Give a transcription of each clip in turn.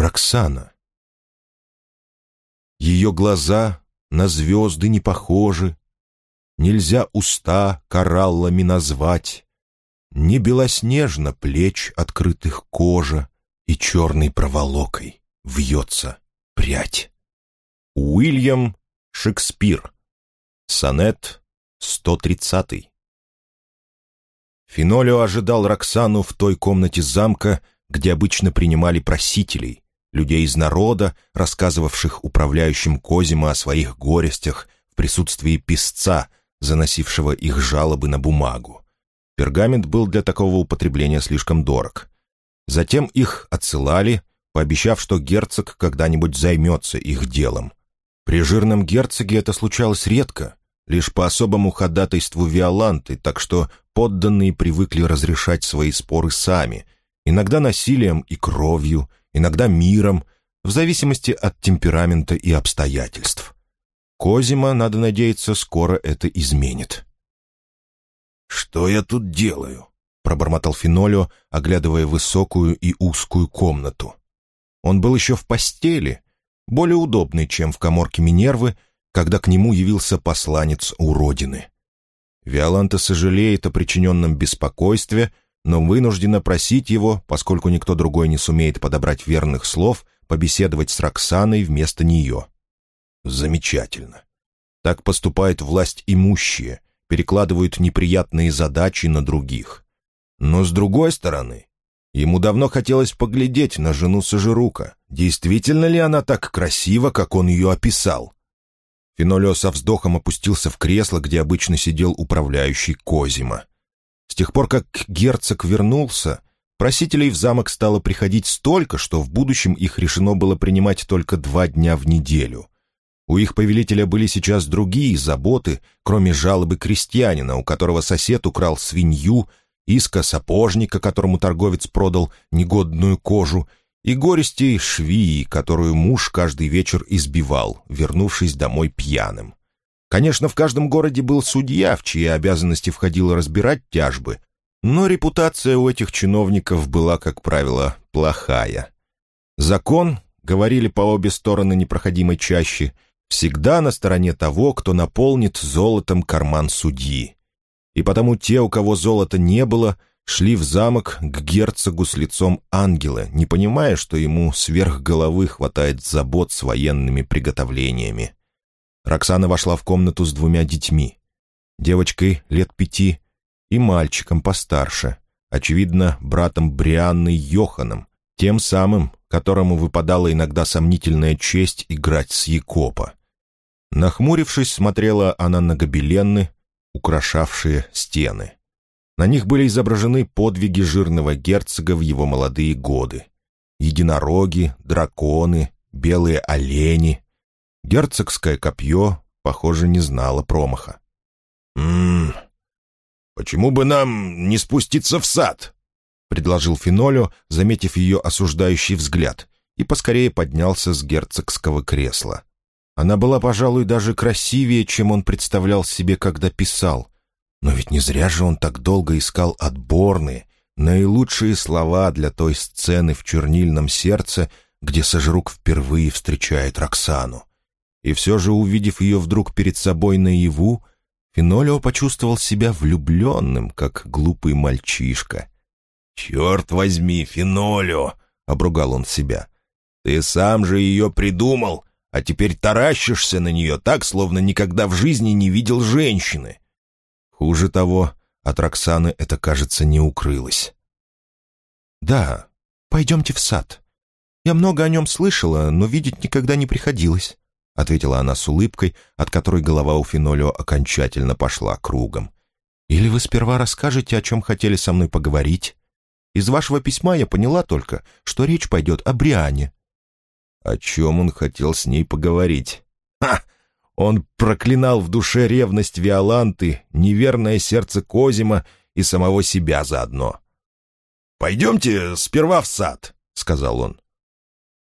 Роксана. Ее глаза на звезды не похожи, Нельзя уста кораллами назвать, Не белоснежно плеч открытых кожа И черной проволокой вьется прядь. Уильям Шекспир. Сонет 130. Финолео ожидал Роксану в той комнате замка, где обычно принимали просителей, людей из народа, рассказывавших управляющим Козима о своих горестях в присутствии писца, заносившего их жалобы на бумагу. Пергамент был для такого употребления слишком дорог. Затем их отсылали, пообещав, что герцог когда-нибудь займется их делом. При жирном герцоге это случалось редко, лишь по особому ходатайству Виоланты, так что подданные привыкли разрешать свои споры сами, иногда насилием и кровью, иногда миром, в зависимости от темперамента и обстоятельств. Козима, надо надеяться, скоро это изменит. «Что я тут делаю?» — пробормотал Финолео, оглядывая высокую и узкую комнату. Он был еще в постели, более удобный, чем в коморке Минервы, когда к нему явился посланец у родины. Виоланта сожалеет о причиненном беспокойстве, но вынуждена просить его, поскольку никто другой не сумеет подобрать верных слов, побеседовать с Роксаной вместо нее. Замечательно. Так поступает власть имущие, перекладывают неприятные задачи на других. Но с другой стороны, ему давно хотелось поглядеть на жену Сажирука. Действительно ли она так красива, как он ее описал? Фенолео со вздохом опустился в кресло, где обычно сидел управляющий Козима. С тех пор, как герцог вернулся, просителей в замок стало приходить столько, что в будущем их решено было принимать только два дня в неделю. У их повелителя были сейчас другие заботы, кроме жалобы крестьянина, у которого сосед украл свинью, иска сапожника, которому торговец продал негодную кожу, и горести швии, которую муж каждый вечер избивал, вернувшись домой пьяным. Конечно, в каждом городе был судья, в чьи обязанности входило разбирать тяжбы, но репутация у этих чиновников была, как правило, плохая. Закон, говорили по обе стороны непроходимой чащи, всегда на стороне того, кто наполнит золотом карман судьи. И потому те, у кого золота не было, шли в замок к герцогу с лицом ангела, не понимая, что ему сверх головы хватает забот с военными приготовлениями. Роксана вошла в комнату с двумя детьми. Девочкой лет пяти и мальчиком постарше, очевидно, братом Брианны Йоханом, тем самым, которому выпадала иногда сомнительная честь играть с Якопа. Нахмурившись, смотрела она на гобелены, украшавшие стены. На них были изображены подвиги жирного герцога в его молодые годы. Единороги, драконы, белые олени. Герцогское копье, похоже, не знало промаха. «М-м, почему бы нам не спуститься в сад?» — предложил Финолю, заметив ее осуждающий взгляд, и поскорее поднялся с герцогского кресла. Она была, пожалуй, даже красивее, чем он представлял себе, когда писал. Но ведь не зря же он так долго искал отборные, наилучшие слова для той сцены в чернильном сердце, где Сожрук впервые встречает Роксану. И все же, увидев ее вдруг перед собой наяву, Фенолио почувствовал себя влюбленным, как глупый мальчишка. «Черт возьми, Фенолио!» — обругал он себя. «Ты сам же ее придумал, а теперь таращишься на нее так, словно никогда в жизни не видел женщины. Хуже того, от Роксаны это, кажется, не укрылось. «Да, пойдемте в сад. Я много о нем слышала, но видеть никогда не приходилось», — ответила она с улыбкой, от которой голова у Фенолио окончательно пошла кругом. «Или вы сперва расскажете, о чем хотели со мной поговорить? Из вашего письма я поняла только, что речь пойдет о Бриане». О чем он хотел с ней поговорить? «Ха! Он проклинал в душе ревность Виоланты, неверное сердце Козима и самого себя заодно. «Пойдемте сперва в сад», — сказал он.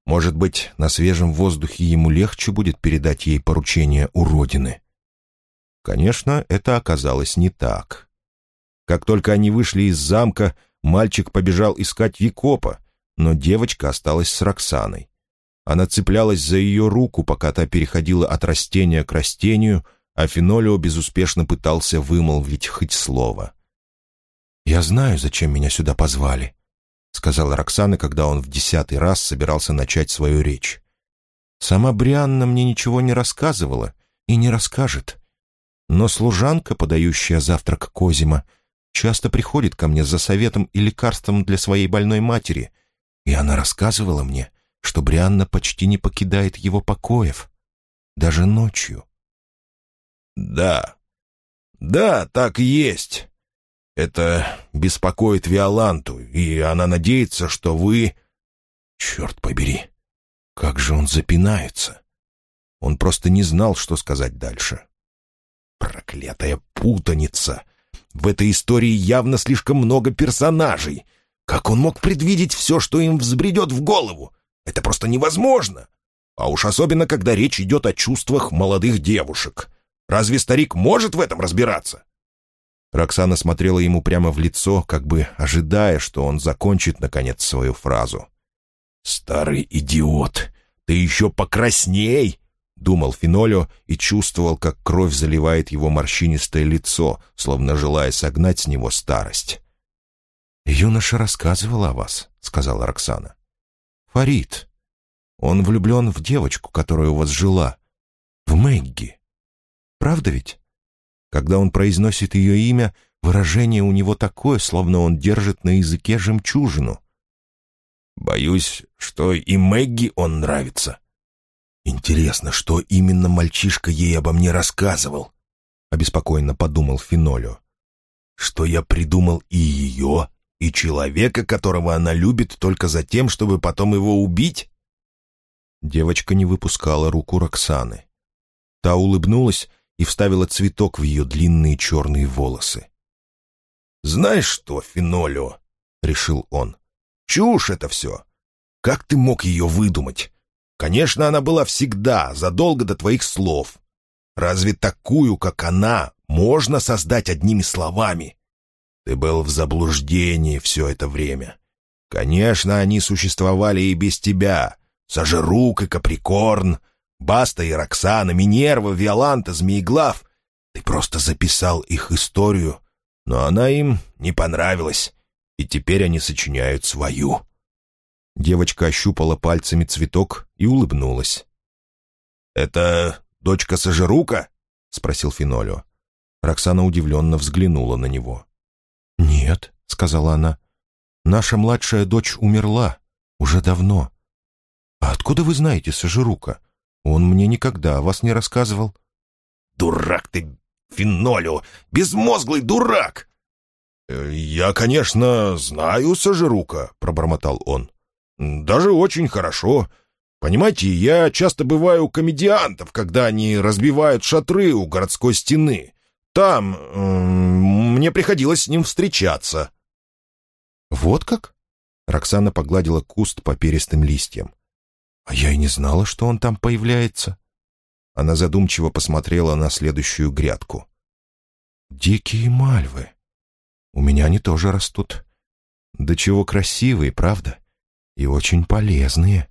Может быть, на свежем воздухе ему легче будет передать ей поручение у родины. Конечно, это оказалось не так. Как только они вышли из замка, мальчик побежал искать Якопа, но девочка осталась с Роксаной. Она цеплялась за ее руку, пока та переходила от растения к растению, а Фенолио безуспешно пытался вымолвить хоть слово. «Я знаю, зачем меня сюда позвали», — сказала Роксана, когда он в десятый раз собирался начать свою речь. «Сама Брианна мне ничего не рассказывала и не расскажет. Но служанка, подающая завтрак Козима, часто приходит ко мне за советом и лекарством для своей больной матери, и она рассказывала мне, что Брианна почти не покидает его покоев, даже ночью. «Да, да, так и есть. Это беспокоит Виоланту, и она надеется, что вы...» «Черт побери, как же он запинается!» Он просто не знал, что сказать дальше. «Проклятая путаница!» В этой истории явно слишком много персонажей. Как он мог предвидеть все, что им взбредет в голову? Это просто невозможно. А уж особенно, когда речь идет о чувствах молодых девушек. Разве старик может в этом разбираться? Роксана смотрела ему прямо в лицо, как бы ожидая, что он закончит, наконец, свою фразу. «Старый идиот! Ты еще покрасней!» думал Финолео и чувствовал, как кровь заливает его морщинистое лицо, словно желая согнать с него старость. «Юноша рассказывал о вас», — сказала Роксана. «Фарид. Он влюблен в девочку, которая у вас жила. В Мэгги. Правда ведь? Когда он произносит ее имя, выражение у него такое, словно он держит на языке жемчужину». «Боюсь, что и Мэгги он нравится», «Интересно, что именно мальчишка ей обо мне рассказывал?» — обеспокоенно подумал Финолю. «Что я придумал и ее, и человека, которого она любит только за тем, чтобы потом его убить?» Девочка не выпускала руку Роксаны. Та улыбнулась и вставила цветок в ее длинные черные волосы. «Знаешь что, Финолио?» — решил он. «Чушь это все! Как ты мог ее выдумать? Конечно, она была всегда, задолго до твоих слов. Разве такую, как она, можно создать одними словами? Ты был в заблуждении все это время. Конечно, они существовали и без тебя. Сажерук и Каприкорн, Баста и Роксана, Минерва, Виоланта, Змееглав. Ты просто записал их историю, но она им не понравилась, и теперь они сочиняют свою. Девочка ощупала пальцами цветок и улыбнулась. «Это дочка Сажирука?» — спросил Финолю. Роксана удивленно взглянула на него. «Нет», — сказала она, — «наша младшая дочь умерла. Уже давно. А откуда вы знаете Сажирука? Он мне никогда о вас не рассказывал». «Дурак ты, Финолю! Безмозглый дурак!» «Э, «Я, конечно, знаю Сажирука», — пробормотал он. Даже очень хорошо. Понимаете, я часто бываю у комедиантов, когда они разбивают шатры у городской стены. Там э, мне приходилось с ним встречаться». «Вот как?» — Роксана погладила куст по перистым листьям. «А я и не знала, что он там появляется». Она задумчиво посмотрела на следующую грядку. «Дикие мальвы. У меня они тоже растут. Да чего красивые, правда? и очень полезные».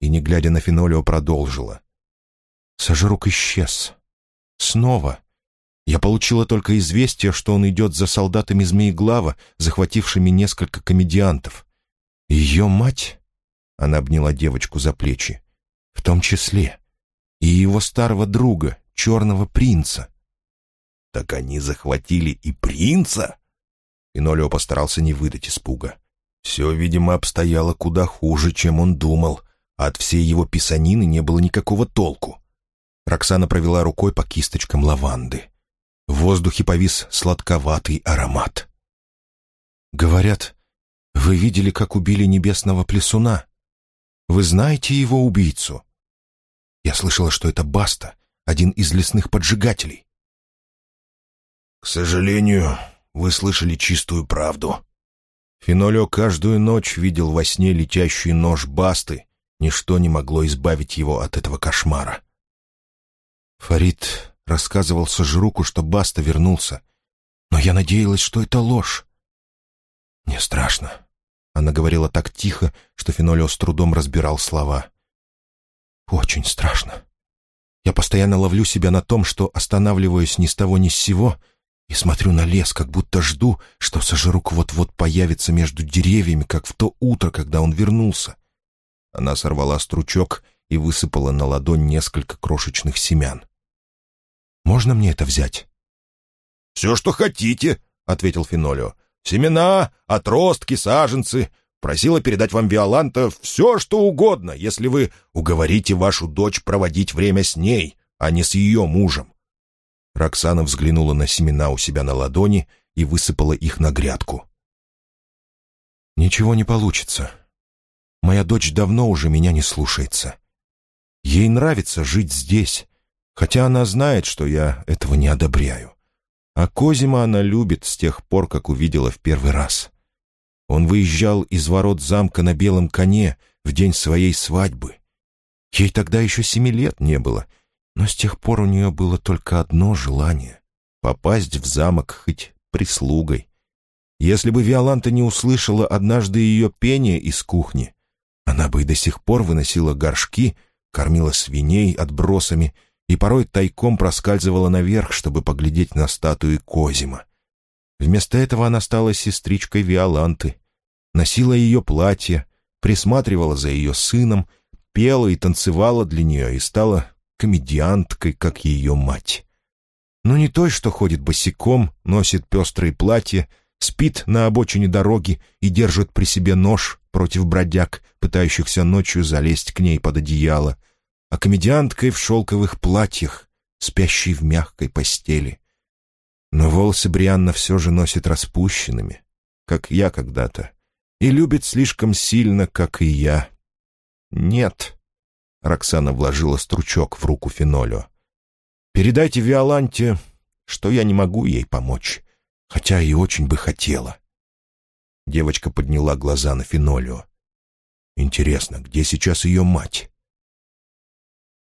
И, не глядя на Фенолио, продолжила. Сожрук исчез. Снова. Я получила только известие, что он идет за солдатами Змееглава, захватившими несколько комедиантов. Ее мать, она обняла девочку за плечи, в том числе, и его старого друга, черного принца. «Так они захватили и принца?» Фенолио постарался не выдать испуга. Все, видимо, обстояло куда хуже, чем он думал. от всей его писанины не было никакого толку. Роксана провела рукой по кисточкам лаванды. В воздухе повис сладковатый аромат. «Говорят, вы видели, как убили небесного плесуна? Вы знаете его убийцу?» Я слышала, что это Баста, один из лесных поджигателей. «К сожалению, вы слышали чистую правду», Фенолио каждую ночь видел во сне летящий нож Басты. Ничто не могло избавить его от этого кошмара. Фарид рассказывал Сажруку, что Баста вернулся. Но я надеялась, что это ложь. Мне страшно. Она говорила так тихо, что Фенолио с трудом разбирал слова. очень страшно. Я постоянно ловлю себя на том, что останавливаюсь ни с того ни с сего и смотрю на лес, как будто жду, что Сожрук вот-вот появится между деревьями, как в то утро, когда он вернулся. Она сорвала стручок и высыпала на ладонь несколько крошечных семян. «Можно мне это взять?» «Все, что хотите», — ответил Фенолио. «Семена, отростки, саженцы. Просила передать вам Виоланта все, что угодно, если вы уговорите вашу дочь проводить время с ней, а не с ее мужем». Роксана взглянула на семена у себя на ладони и высыпала их на грядку. «Ничего не получится. Моя дочь давно уже меня не слушается. Ей нравится жить здесь, хотя она знает, что я этого не одобряю. А Козима она любит с тех пор, как увидела в первый раз. Он выезжал из ворот замка на белом коне в день своей свадьбы. Ей тогда еще семи лет не было, но с тех пор у нее было только одно желание — попасть в замок хоть прислугой. Если бы Виоланта не услышала однажды ее пение из кухни, она бы и до сих пор выносила горшки, кормила свиней отбросами — и порой тайком проскальзывала наверх, чтобы поглядеть на статуи Козима. Вместо этого она стала сестричкой Виоланты, носила ее платье, присматривала за ее сыном, пела и танцевала для нее и стала комедианткой, как ее мать. Но не той, что ходит босиком, носит пестрые платья, спит на обочине дороги и держит при себе нож против бродяг, пытающихся ночью залезть к ней под одеяло — а комедианткой в шелковых платьях, спящей в мягкой постели. Но волосы Брианна все же носит распущенными, как я когда-то, и любит слишком сильно, как и я. Нет. Роксана вложила стручок в руку Фенолю. «Передайте Виоланте, что я не могу ей помочь, хотя и очень бы хотела». Девочка подняла глаза на Фенолио. «Интересно, где сейчас ее мать?»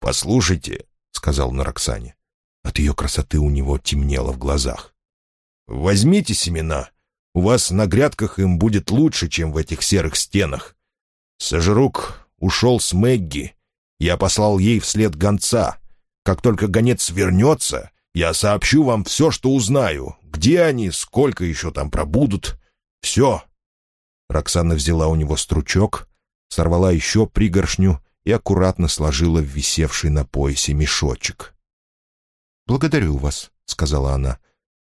«Послушайте», — сказал на Роксане. От ее красоты у него темнело в глазах. «Возьмите семена. У вас на грядках им будет лучше, чем в этих серых стенах. Сожрук ушел с Мэгги. Я послал ей вслед гонца. Как только гонец вернется, я сообщу вам все, что узнаю. Где они, сколько еще там пробудут. Все». Роксана взяла у него стручок, сорвала еще пригоршню и аккуратно сложила в висевший на поясе мешочек. «Благодарю вас», — сказала она.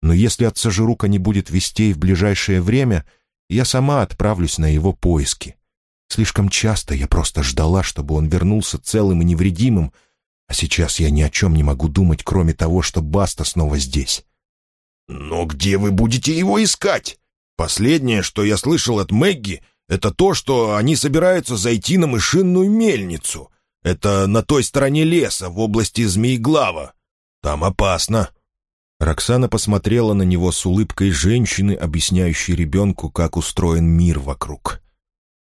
«Но если от Сажирука не будет вестей в ближайшее время, я сама отправлюсь на его поиски. Слишком часто я просто ждала, чтобы он вернулся целым и невредимым, а сейчас я ни о чем не могу думать, кроме того, что Баста снова здесь». «Но где вы будете его искать? Последнее, что я слышал от Мэгги, это то, что они собираются зайти на мышинную мельницу. Это на той стороне леса, в области Змееглава. Там опасно». Роксана посмотрела на него с улыбкой женщины, объясняющей ребенку, как устроен мир вокруг.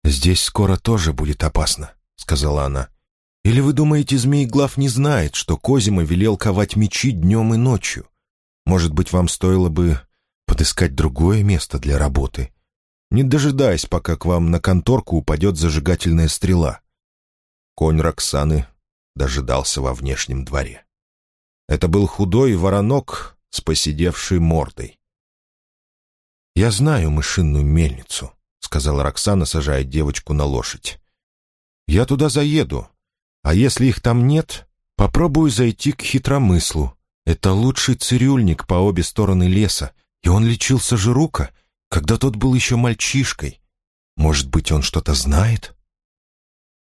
«Здесь скоро тоже будет опасно», — сказала она. «Или вы думаете, Змееглав не знает, что Козима велел ковать мечи днем и ночью? Может быть, вам стоило бы подыскать другое место для работы?» Не дожидаясь, пока к вам на конторку упадет зажигательная стрела. Конь Роксаны дожидался во внешнем дворе. Это был худой воронок с посидевшей мордой. «Я знаю мышиную мельницу», — сказала Роксана, сажая девочку на лошадь. «Я туда заеду, а если их там нет, попробую зайти к хитромыслу. Это лучший цирюльник по обе стороны леса, и он лечился жирука когда тот был еще мальчишкой. Может быть, он что-то знает?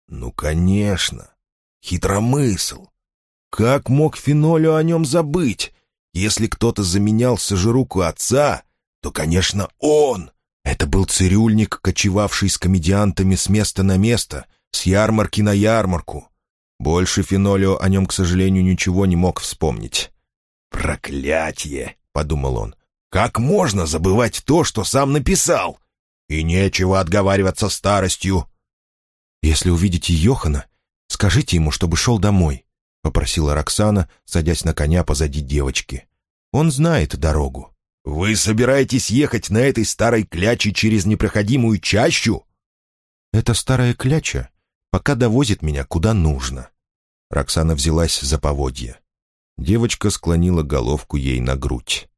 Ну, конечно. Хитромысл. Как мог Фенолю о нем забыть? Если кто-то заменял сожируку отца, то, конечно, он. Это был цирюльник, кочевавший с комедиантами с места на место, с ярмарки на ярмарку. Больше Фенолио о нем, к сожалению, ничего не мог вспомнить. «Проклятье!» — подумал он. Как можно забывать то, что сам написал? И нечего отговариваться старостью. «Если увидите Йохана, скажите ему, чтобы шел домой», — попросила Роксана, садясь на коня позади девочки. «Он знает дорогу». «Вы собираетесь ехать на этой старой кляче через непроходимую чащу?» «Эта старая кляча пока довозит меня куда нужно». Роксана взялась за поводья. Девочка склонила головку ей на грудь.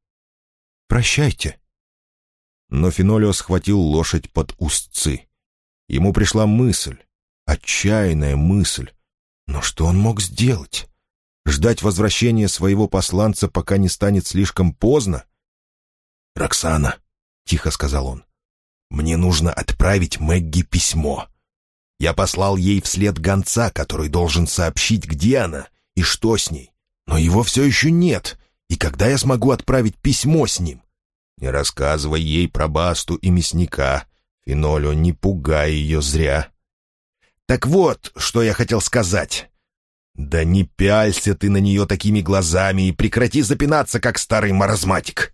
«Прощайте». Но Фенолио схватил лошадь под устцы. Ему пришла мысль, отчаянная мысль. Но что он мог сделать? Ждать возвращения своего посланца, пока не станет слишком поздно? «Роксана», — тихо сказал он, — «мне нужно отправить Мэгги письмо. Я послал ей вслед гонца, который должен сообщить, где она и что с ней. Но его все еще нет, и когда я смогу отправить письмо с ним? Не рассказывай ей про Басту и мясника. Фенолио, не пугай ее зря. Так вот, что я хотел сказать. Да не пялься ты на нее такими глазами и прекрати запинаться, как старый маразматик.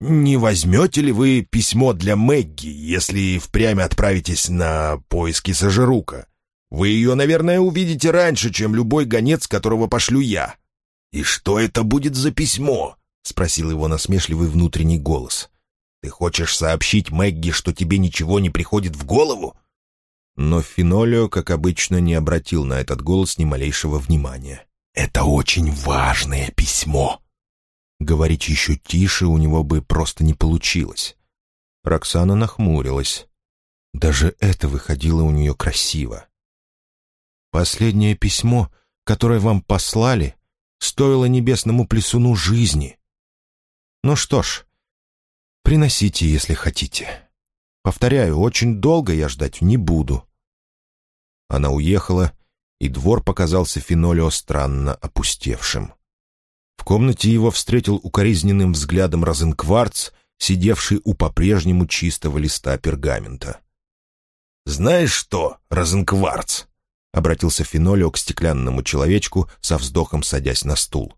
Не возьмете ли вы письмо для Мэгги, если впрямь отправитесь на поиски Сажирука? Вы ее, наверное, увидите раньше, чем любой гонец, которого пошлю я. «И что это будет за письмо?» — спросил его насмешливый внутренний голос. «Ты хочешь сообщить Мэгги, что тебе ничего не приходит в голову?» Но Финолео, как обычно, не обратил на этот голос ни малейшего внимания. «Это очень важное письмо!» Говорить еще тише у него бы просто не получилось. Роксана нахмурилась. Даже это выходило у нее красиво. «Последнее письмо, которое вам послали, стоило небесному плесуну жизни. Ну что ж, приносите, если хотите. Повторяю, очень долго я ждать не буду». Она уехала, и двор показался Фенолио странно опустевшим. В комнате его встретил укоризненным взглядом Розенкварц, сидевший у по-прежнему чистого листа пергамента. «Знаешь что, Розенкварц?» — обратился Фенолио к стеклянному человечку, со вздохом садясь на стул.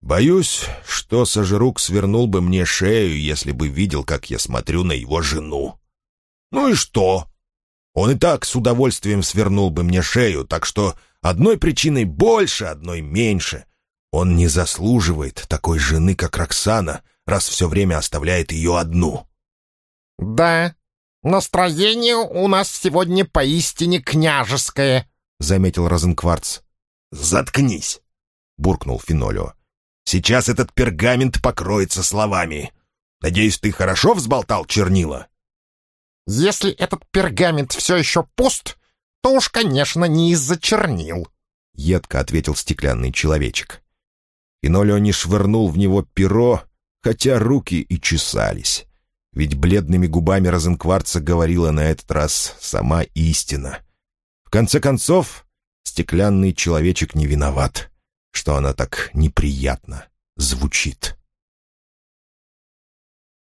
«Боюсь, что Сожрук свернул бы мне шею, если бы видел, как я смотрю на его жену». «Ну и что? Он и так с удовольствием свернул бы мне шею, так что одной причиной больше, одной меньше. Он не заслуживает такой жены, как Роксана, раз все время оставляет ее одну». «Да, настроение у нас сегодня поистине княжеское», — заметил Розенкварц. «Заткнись», — буркнул Финолио. «Сейчас этот пергамент покроется словами. Надеюсь, ты хорошо взболтал чернила?» «Если этот пергамент все еще пуст, то уж, конечно, не из-за чернил», — едко ответил стеклянный человечек. Финолео не швырнул в него перо, хотя руки и чесались. Ведь бледными губами Розенкварца говорила на этот раз сама истина. В конце концов, стеклянный человечек не виноват, что она так неприятно звучит.